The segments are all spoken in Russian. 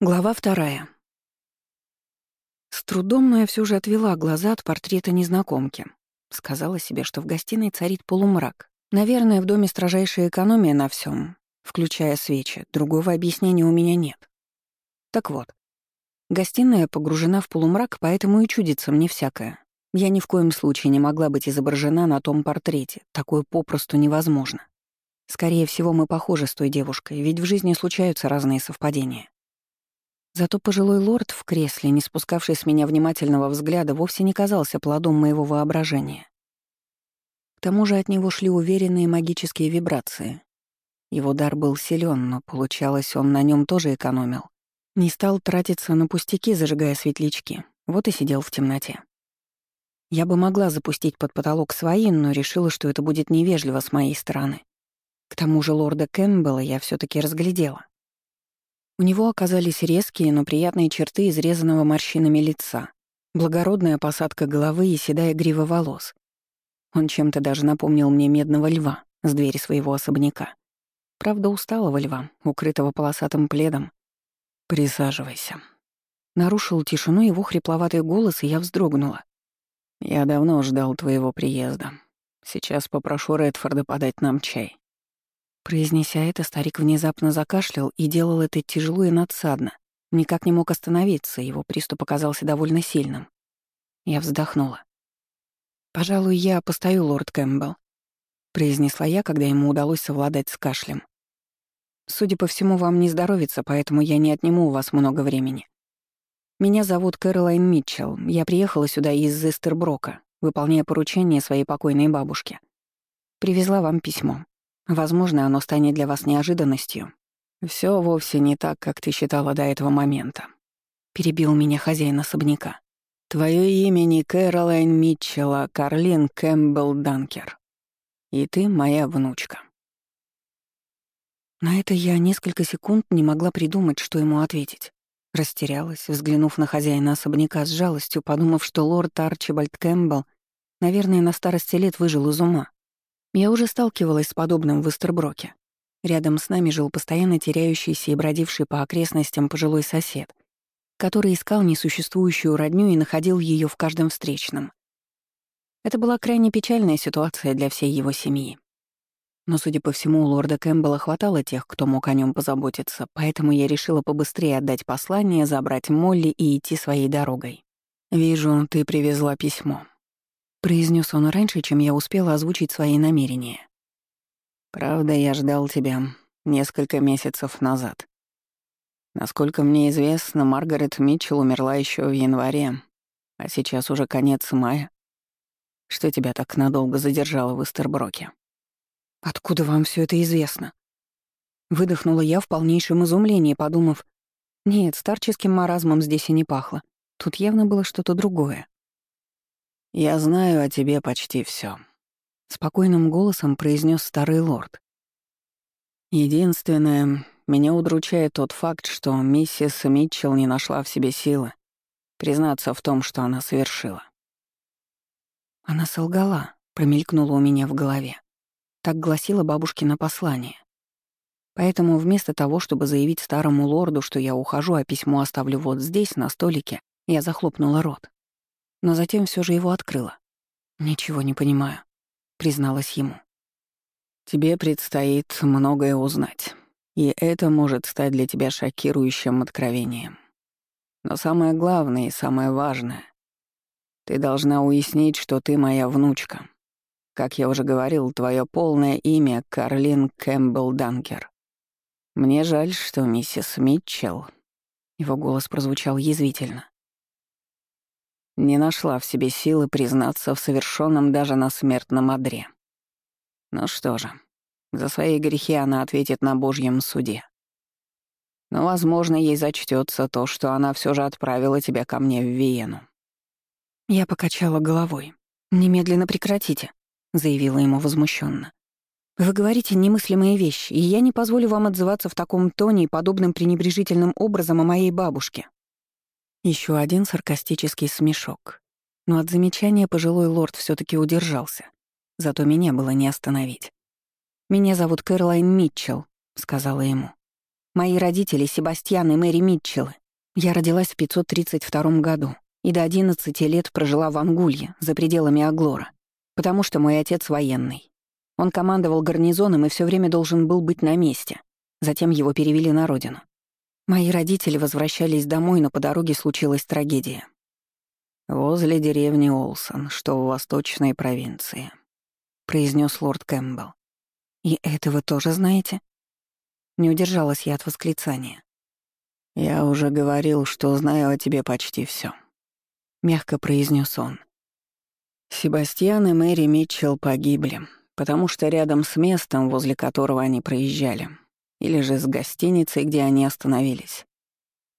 Глава вторая. С трудом, но я все же отвела глаза от портрета незнакомки. Сказала себе, что в гостиной царит полумрак. Наверное, в доме строжайшая экономия на всем, включая свечи. Другого объяснения у меня нет. Так вот, гостиная погружена в полумрак, поэтому и чудится мне всякое. Я ни в коем случае не могла быть изображена на том портрете. Такое попросту невозможно. Скорее всего, мы похожи с той девушкой, ведь в жизни случаются разные совпадения. Зато пожилой лорд в кресле, не спускавший с меня внимательного взгляда, вовсе не казался плодом моего воображения. К тому же от него шли уверенные магические вибрации. Его дар был силен, но, получалось, он на нем тоже экономил. Не стал тратиться на пустяки, зажигая светлячки. Вот и сидел в темноте. Я бы могла запустить под потолок свои, но решила, что это будет невежливо с моей стороны. К тому же лорда Кэмпбелла я все таки разглядела. У него оказались резкие, но приятные черты изрезанного морщинами лица, благородная посадка головы и седая грива волос. Он чем-то даже напомнил мне медного льва с двери своего особняка. Правда, усталого льва, укрытого полосатым пледом. «Присаживайся». Нарушил тишину его хрипловатый голос, и я вздрогнула. «Я давно ждал твоего приезда. Сейчас попрошу Редфорда подать нам чай». Произнеся это, старик внезапно закашлял и делал это тяжело и надсадно. Никак не мог остановиться, его приступ оказался довольно сильным. Я вздохнула. «Пожалуй, я постою, лорд Кэмпбелл», — произнесла я, когда ему удалось совладать с кашлем. «Судя по всему, вам не здоровится, поэтому я не отниму у вас много времени. Меня зовут Кэролайн Митчелл. Я приехала сюда из Эстерброка, выполняя поручение своей покойной бабушки. Привезла вам письмо. Возможно, оно станет для вас неожиданностью. Все вовсе не так, как ты считала до этого момента. Перебил меня хозяин особняка. Твое имя не Кэролайн Митчелл, а Карлин Кэмпбелл Данкер. И ты моя внучка. На это я несколько секунд не могла придумать, что ему ответить. Растерялась, взглянув на хозяина особняка с жалостью, подумав, что лорд Арчибальд Кэмпбелл, наверное, на старости лет выжил из ума. Я уже сталкивалась с подобным в Истерброке. Рядом с нами жил постоянно теряющийся и бродивший по окрестностям пожилой сосед, который искал несуществующую родню и находил ее в каждом встречном. Это была крайне печальная ситуация для всей его семьи. Но, судя по всему, у лорда Кэмпбелла хватало тех, кто мог о нем позаботиться, поэтому я решила побыстрее отдать послание, забрать Молли и идти своей дорогой. «Вижу, ты привезла письмо», произнес он раньше, чем я успела озвучить свои намерения. «Правда, я ждал тебя несколько месяцев назад. Насколько мне известно, Маргарет Митчелл умерла еще в январе, а сейчас уже конец мая. Что тебя так надолго задержало в Истерброке?» «Откуда вам все это известно?» Выдохнула я в полнейшем изумлении, подумав, «Нет, старческим маразмом здесь и не пахло. Тут явно было что-то другое». «Я знаю о тебе почти все, спокойным голосом произнес старый лорд. «Единственное, меня удручает тот факт, что миссис Митчелл не нашла в себе силы признаться в том, что она совершила». «Она солгала», — промелькнула у меня в голове. Так гласило бабушкино послание. Поэтому вместо того, чтобы заявить старому лорду, что я ухожу, а письмо оставлю вот здесь, на столике, я захлопнула рот но затем все же его открыла. «Ничего не понимаю», — призналась ему. «Тебе предстоит многое узнать, и это может стать для тебя шокирующим откровением. Но самое главное и самое важное — ты должна уяснить, что ты моя внучка. Как я уже говорил, твое полное имя — Карлин Кэмпбелл Данкер. Мне жаль, что миссис Митчелл...» Его голос прозвучал язвительно не нашла в себе силы признаться в совершенном даже на смертном одре. Ну что же, за свои грехи она ответит на Божьем суде. Но, возможно, ей зачтется то, что она все же отправила тебя ко мне в Виену. Я покачала головой. «Немедленно прекратите», — заявила ему возмущенно. «Вы говорите немыслимые вещи, и я не позволю вам отзываться в таком тоне и подобным пренебрежительным образом о моей бабушке. Еще один саркастический смешок. Но от замечания пожилой лорд все таки удержался. Зато меня было не остановить. «Меня зовут Кэролайн Митчелл», — сказала ему. Мои родители — Себастьян и Мэри Митчеллы. Я родилась в 532 году и до 11 лет прожила в Ангулье, за пределами Аглора, потому что мой отец военный. Он командовал гарнизоном и все время должен был быть на месте. Затем его перевели на родину. Мои родители возвращались домой, но по дороге случилась трагедия. «Возле деревни Олсон, что в восточной провинции», — произнес лорд Кэмпбелл. «И это вы тоже знаете?» Не удержалась я от восклицания. «Я уже говорил, что знаю о тебе почти все, мягко произнес он. Себастьян и Мэри Митчелл погибли, потому что рядом с местом, возле которого они проезжали, или же с гостиницей, где они остановились,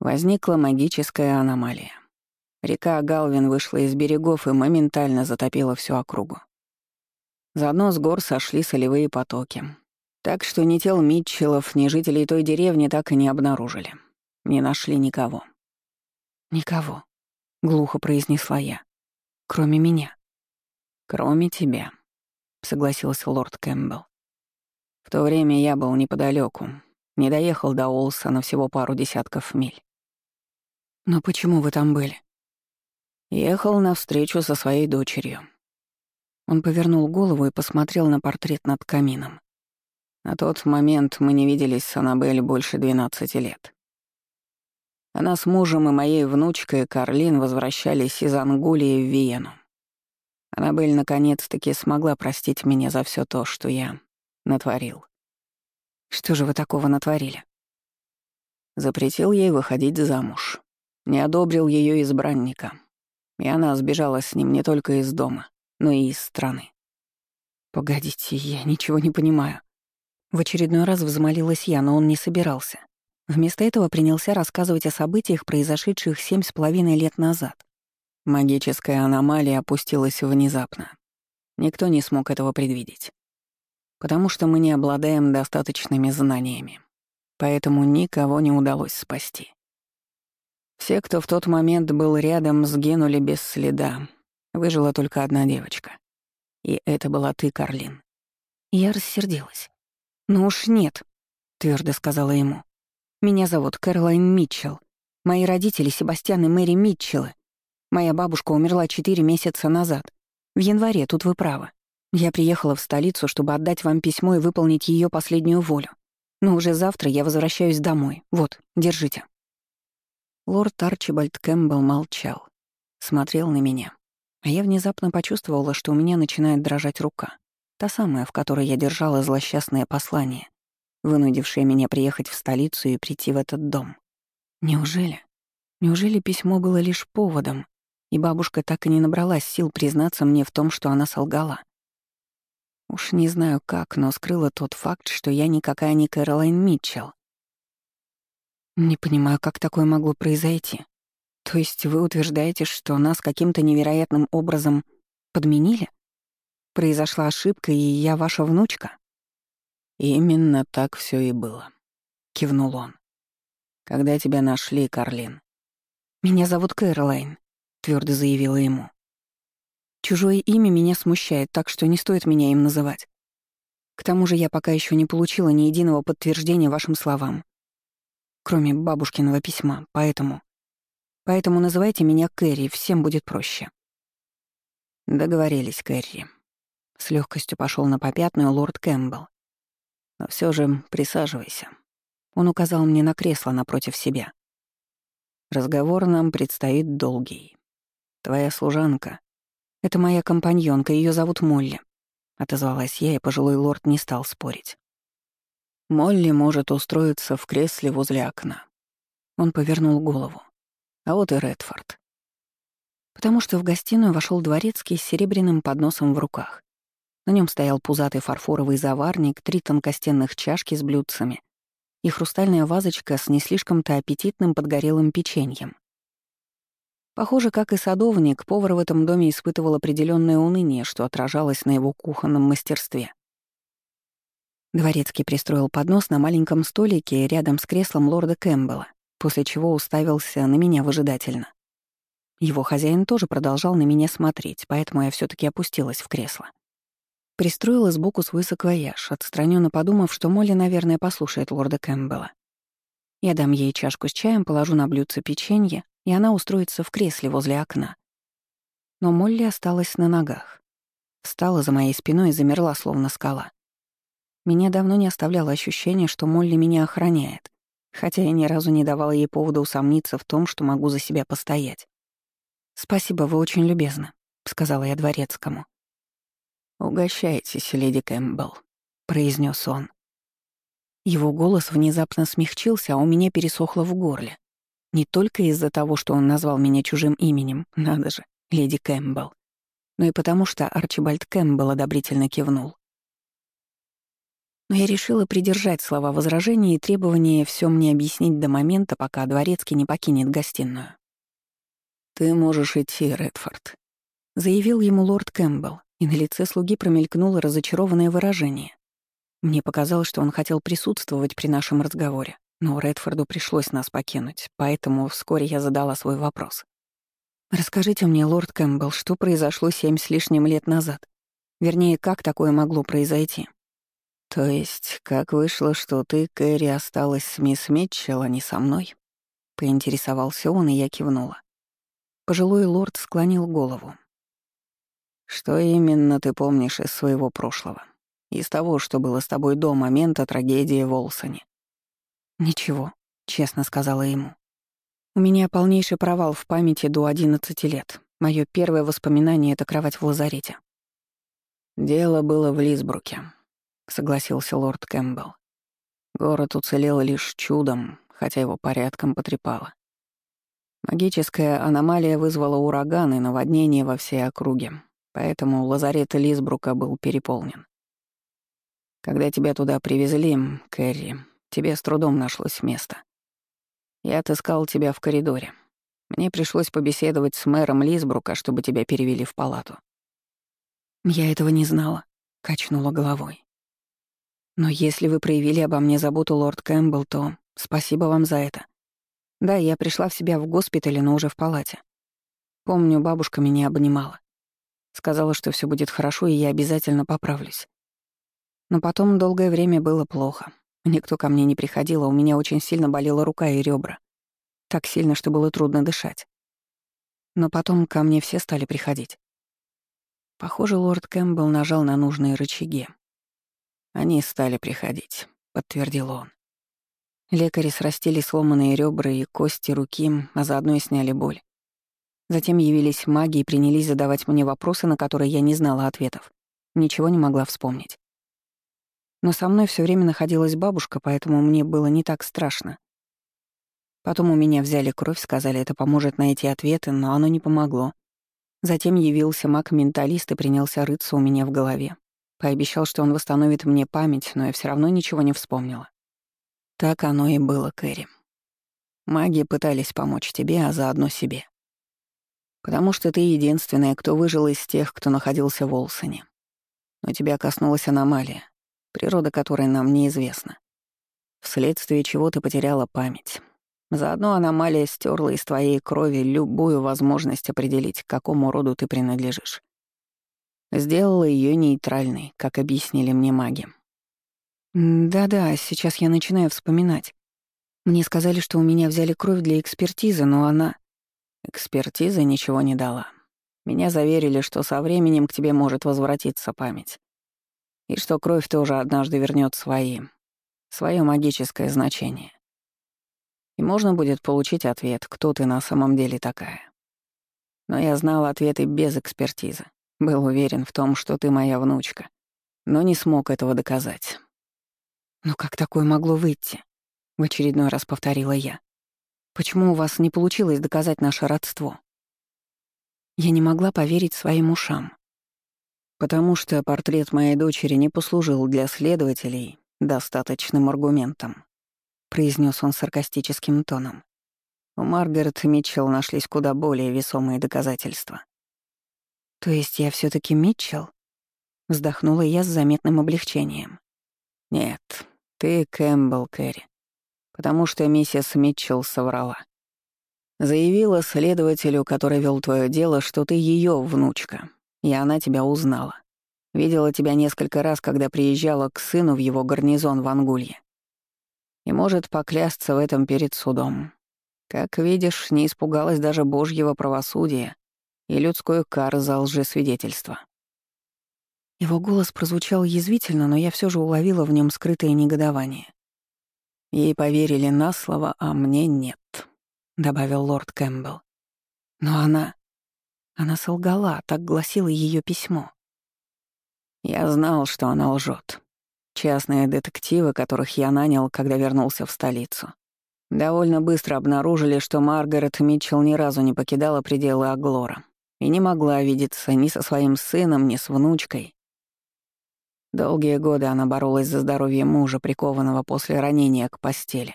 возникла магическая аномалия. Река Галвин вышла из берегов и моментально затопила всю округу. Заодно с гор сошли солевые потоки. Так что ни тел Митчеллов, ни жителей той деревни так и не обнаружили. Не нашли никого. «Никого», — глухо произнесла я. «Кроме меня». «Кроме тебя», — согласился лорд Кэмпбелл. «В то время я был неподалеку, не доехал до Олсона всего пару десятков миль». «Но почему вы там были?» Ехал на встречу со своей дочерью. Он повернул голову и посмотрел на портрет над камином. На тот момент мы не виделись с Аннабель больше 12 лет. Она с мужем и моей внучкой Карлин возвращались из Ангулии в Виену. Аннабель наконец-таки смогла простить меня за все то, что я натворил. Что же вы такого натворили? Запретил ей выходить замуж. Не одобрил ее избранника. И она сбежала с ним не только из дома, но и из страны. «Погодите, я ничего не понимаю». В очередной раз взмолилась я, но он не собирался. Вместо этого принялся рассказывать о событиях, произошедших семь с половиной лет назад. Магическая аномалия опустилась внезапно. Никто не смог этого предвидеть. Потому что мы не обладаем достаточными знаниями. Поэтому никого не удалось спасти. Все, кто в тот момент был рядом, сгинули без следа. Выжила только одна девочка. И это была ты, Карлин. Я рассердилась. «Ну уж нет», — твердо сказала ему. «Меня зовут Кэролайн Митчелл. Мои родители — Себастьян и Мэри Митчеллы. Моя бабушка умерла четыре месяца назад. В январе, тут вы правы. Я приехала в столицу, чтобы отдать вам письмо и выполнить ее последнюю волю. Но уже завтра я возвращаюсь домой. Вот, держите». Лорд Арчибальд Кэмпбелл молчал, смотрел на меня. А я внезапно почувствовала, что у меня начинает дрожать рука. Та самая, в которой я держала злосчастное послание, вынудившее меня приехать в столицу и прийти в этот дом. Неужели? Неужели письмо было лишь поводом, и бабушка так и не набралась сил признаться мне в том, что она солгала? Уж не знаю как, но скрыла тот факт, что я никакая не Кэролайн Митчелл, не понимаю, как такое могло произойти. То есть вы утверждаете, что нас каким-то невероятным образом подменили? Произошла ошибка, и я ваша внучка? Именно так все и было, кивнул он. Когда тебя нашли, Карлин? Меня зовут Кэролайн, твердо заявила ему. Чужое имя меня смущает, так что не стоит меня им называть. К тому же я пока еще не получила ни единого подтверждения вашим словам кроме бабушкиного письма, поэтому... Поэтому называйте меня Кэрри, всем будет проще». Договорились, Кэрри. С легкостью пошел на попятную лорд Кэмпбелл. Но все же присаживайся. Он указал мне на кресло напротив себя. Разговор нам предстоит долгий. Твоя служанка — это моя компаньонка, ее зовут Молли. Отозвалась я, и пожилой лорд не стал спорить. Молли может устроиться в кресле возле окна. Он повернул голову. А вот и Редфорд. Потому что в гостиную вошел дворецкий с серебряным подносом в руках. На нем стоял пузатый фарфоровый заварник, три тонкостенных чашки с блюдцами и хрустальная вазочка с не слишком-то аппетитным подгорелым печеньем. Похоже, как и садовник, повар в этом доме испытывал определенное уныние, что отражалось на его кухонном мастерстве. Дворецкий пристроил поднос на маленьком столике рядом с креслом лорда Кэмпбелла, после чего уставился на меня выжидательно. Его хозяин тоже продолжал на меня смотреть, поэтому я все таки опустилась в кресло. Пристроила сбоку свой саквояж, отстраненно подумав, что Молли, наверное, послушает лорда Кэмпбелла. Я дам ей чашку с чаем, положу на блюдце печенье, и она устроится в кресле возле окна. Но Молли осталась на ногах. Встала за моей спиной и замерла, словно скала. Меня давно не оставляло ощущение, что Молли меня охраняет, хотя я ни разу не давала ей повода усомниться в том, что могу за себя постоять. «Спасибо, вы очень любезны», — сказала я дворецкому. «Угощайтесь, леди Кэмпбелл», — произнес он. Его голос внезапно смягчился, а у меня пересохло в горле. Не только из-за того, что он назвал меня чужим именем, надо же, леди Кэмпбелл, но и потому, что Арчибальд Кэмпбелл одобрительно кивнул. Но я решила придержать слова возражения и требования все мне объяснить до момента, пока дворецкий не покинет гостиную. «Ты можешь идти, Редфорд», — заявил ему лорд Кэмпбелл, и на лице слуги промелькнуло разочарованное выражение. Мне показалось, что он хотел присутствовать при нашем разговоре, но Редфорду пришлось нас покинуть, поэтому вскоре я задала свой вопрос. «Расскажите мне, лорд Кэмпбелл, что произошло семь с лишним лет назад? Вернее, как такое могло произойти?» «То есть, как вышло, что ты, Кэрри, осталась с мисс Митчелл, а не со мной?» Поинтересовался он, и я кивнула. Пожилой лорд склонил голову. «Что именно ты помнишь из своего прошлого?» Из того, что было с тобой до момента трагедии в Олсоне. «Ничего», — честно сказала ему. «У меня полнейший провал в памяти до 11 лет. Мое первое воспоминание — это кровать в лазарете». «Дело было в Лисбруке», — согласился лорд Кэмпбелл. Город уцелел лишь чудом, хотя его порядком потрепало. Магическая аномалия вызвала ураган и наводнение во всей округе, поэтому лазарет Лисбрука был переполнен. Когда тебя туда привезли, Кэрри, тебе с трудом нашлось место. Я отыскал тебя в коридоре. Мне пришлось побеседовать с мэром Лисбрука, чтобы тебя перевели в палату. Я этого не знала, качнула головой. Но если вы проявили обо мне заботу, лорд Кэмпбелл, то спасибо вам за это. Да, я пришла в себя в госпитале, но уже в палате. Помню, бабушка меня обнимала. Сказала, что все будет хорошо, и я обязательно поправлюсь. Но потом долгое время было плохо. Никто ко мне не приходил, а у меня очень сильно болела рука и ребра. Так сильно, что было трудно дышать. Но потом ко мне все стали приходить. Похоже, лорд Кэмпбелл нажал на нужные рычаги. «Они стали приходить», — подтвердил он. Лекари срастили сломанные ребра и кости руки, а заодно и сняли боль. Затем явились маги и принялись задавать мне вопросы, на которые я не знала ответов. Ничего не могла вспомнить. Но со мной все время находилась бабушка, поэтому мне было не так страшно. Потом у меня взяли кровь, сказали, это поможет найти ответы, но оно не помогло. Затем явился маг-менталист и принялся рыться у меня в голове. Пообещал, что он восстановит мне память, но я все равно ничего не вспомнила. Так оно и было, Кэрри. Маги пытались помочь тебе, а заодно себе. Потому что ты единственная, кто выжил из тех, кто находился в Олсоне. Но тебя коснулась аномалия, природа которой нам неизвестна. Вследствие чего ты потеряла память. Заодно аномалия стерла из твоей крови любую возможность определить, к какому роду ты принадлежишь. Сделала ее нейтральной, как объяснили мне маги. Да-да, сейчас я начинаю вспоминать. Мне сказали, что у меня взяли кровь для экспертизы, но она... Экспертиза ничего не дала. Меня заверили, что со временем к тебе может возвратиться память и что кровь тоже однажды вернет свои, свое магическое значение. И можно будет получить ответ, кто ты на самом деле такая. Но я знал ответы без экспертизы, был уверен в том, что ты моя внучка, но не смог этого доказать. «Но как такое могло выйти?» — в очередной раз повторила я. «Почему у вас не получилось доказать наше родство?» Я не могла поверить своим ушам. Потому что портрет моей дочери не послужил для следователей достаточным аргументом, произнес он саркастическим тоном. У Маргарет Митчелл нашлись куда более весомые доказательства. То есть я все таки Митчелл? Вздохнула я с заметным облегчением. Нет, ты Кэмпбелл Кэрри. Потому что миссис Митчелл соврала. Заявила следователю, который вел твое дело, что ты ее внучка, и она тебя узнала. Видела тебя несколько раз, когда приезжала к сыну в его гарнизон в Ангулье. и может поклясться в этом перед судом. Как видишь, не испугалась даже божьего правосудия и людской кары за лжесвидетельство. Его голос прозвучал язвительно, но я все же уловила в нем скрытое негодование. Ей поверили на слово, а мне нет, добавил лорд Кэмпбелл. Но она... Она солгала, так гласило ее письмо. Я знал, что она лжет. Частные детективы, которых я нанял, когда вернулся в столицу, довольно быстро обнаружили, что Маргарет Митчелл ни разу не покидала пределы Аглора и не могла видеться ни со своим сыном, ни с внучкой. Долгие годы она боролась за здоровье мужа, прикованного после ранения к постели.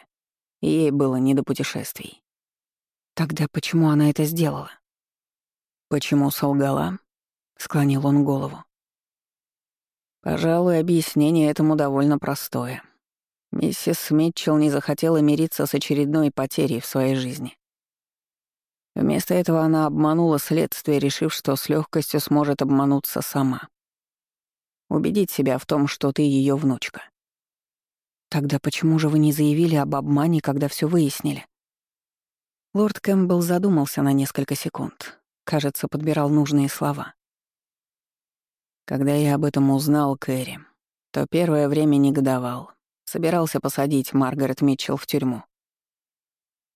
И ей было не до путешествий. Тогда почему она это сделала? Почему солгала? Склонил он голову. Пожалуй, объяснение этому довольно простое. Миссис Митчелл не захотела мириться с очередной потерей в своей жизни. Вместо этого она обманула следствие, решив, что с легкостью сможет обмануться сама. Убедить себя в том, что ты ее внучка. Тогда почему же вы не заявили об обмане, когда все выяснили? Лорд Кэмпбелл задумался на несколько секунд. Кажется, подбирал нужные слова. Когда я об этом узнал, Кэрри, то первое время негодовал. Собирался посадить Маргарет Митчелл в тюрьму.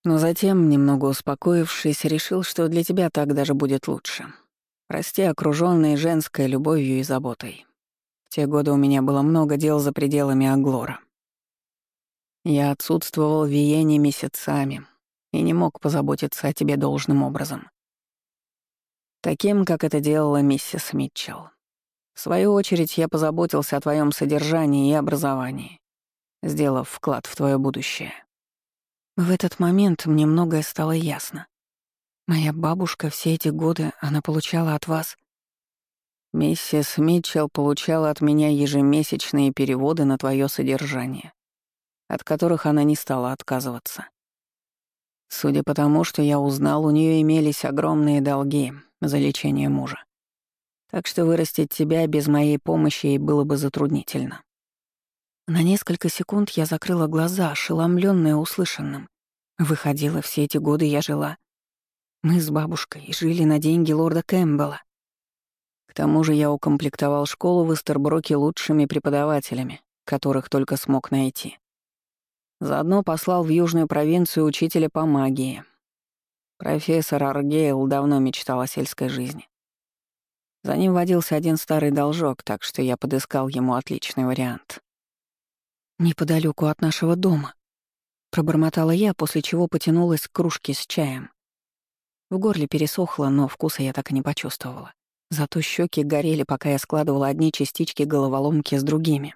Но затем, немного успокоившись, решил, что для тебя так даже будет лучше. Расти окружённой женской любовью и заботой. В те годы у меня было много дел за пределами Аглора. Я отсутствовал в Виене месяцами и не мог позаботиться о тебе должным образом. Таким, как это делала миссис Митчелл. В свою очередь, я позаботился о твоем содержании и образовании сделав вклад в твое будущее. В этот момент мне многое стало ясно. Моя бабушка все эти годы, она получала от вас... Миссис Митчелл получала от меня ежемесячные переводы на твое содержание, от которых она не стала отказываться. Судя по тому, что я узнал, у нее имелись огромные долги за лечение мужа. Так что вырастить тебя без моей помощи ей было бы затруднительно. На несколько секунд я закрыла глаза, ошеломленная услышанным. Выходила, все эти годы я жила. Мы с бабушкой жили на деньги лорда Кэмпбелла. К тому же я укомплектовал школу в Истерброке лучшими преподавателями, которых только смог найти. Заодно послал в южную провинцию учителя по магии. Профессор Аргейл давно мечтал о сельской жизни. За ним водился один старый должок, так что я подыскал ему отличный вариант неподалеку от нашего дома», — пробормотала я, после чего потянулась к кружке с чаем. В горле пересохло, но вкуса я так и не почувствовала. Зато щеки горели, пока я складывала одни частички головоломки с другими.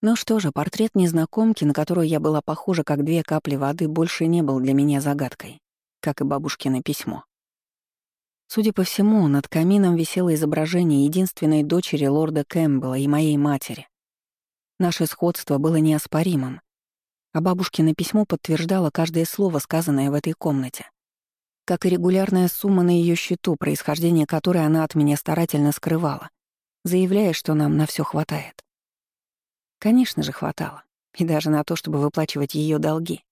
Ну что же, портрет незнакомки, на которую я была похожа как две капли воды, больше не был для меня загадкой, как и бабушкино письмо. Судя по всему, над камином висело изображение единственной дочери лорда Кэмпбелла и моей матери, Наше сходство было неоспоримым, а бабушкино письмо подтверждало каждое слово, сказанное в этой комнате. Как и регулярная сумма на ее счету, происхождение которой она от меня старательно скрывала, заявляя, что нам на все хватает. Конечно же, хватало. И даже на то, чтобы выплачивать ее долги.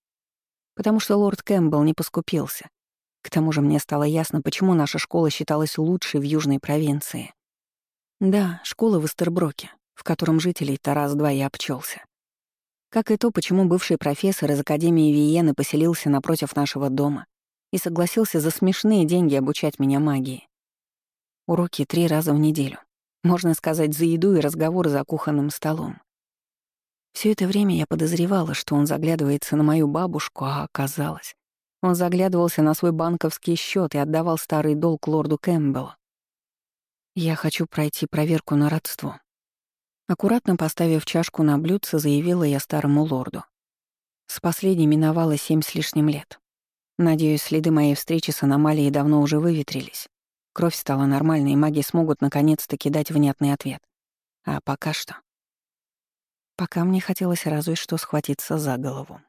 Потому что лорд Кэмпбелл не поскупился. К тому же мне стало ясно, почему наша школа считалась лучшей в южной провинции. Да, школа в Эстерброке, в котором жителей-то раз-два и обчелся. Как и то, почему бывший профессор из Академии Виены поселился напротив нашего дома и согласился за смешные деньги обучать меня магии. Уроки три раза в неделю. Можно сказать, за еду и разговоры за кухонным столом. Все это время я подозревала, что он заглядывается на мою бабушку, а оказалось, он заглядывался на свой банковский счет и отдавал старый долг лорду Кэмпбеллу. Я хочу пройти проверку на родство, Аккуратно поставив чашку на блюдце, заявила я старому лорду. С последней миновало семь с лишним лет. Надеюсь, следы моей встречи с аномалией давно уже выветрились. Кровь стала нормальной, и маги смогут наконец-таки дать внятный ответ. А пока что... Пока мне хотелось разве что схватиться за голову.